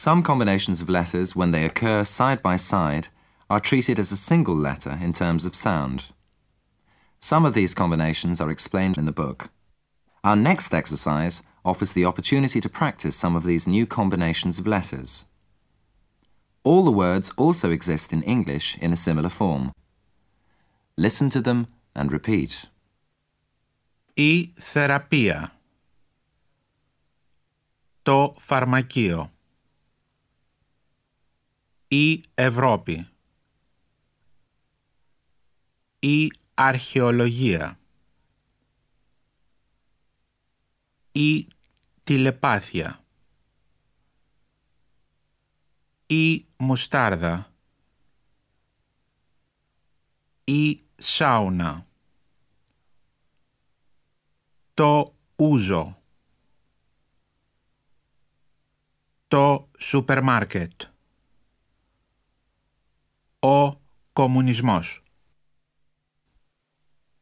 Some combinations of letters, when they occur side by side, are treated as a single letter in terms of sound. Some of these combinations are explained in the book. Our next exercise offers the opportunity to practice some of these new combinations of letters. All the words also exist in English in a similar form. Listen to them and repeat. Η θεραπεία. Το φαρμακείο. Η Ευρώπη. Η αρχαιολογία. Η τηλεπάθεια. Η μουστάρδα. Η σάουνα. Το ούζο. Το σούπερ μάρκετ. comunismos.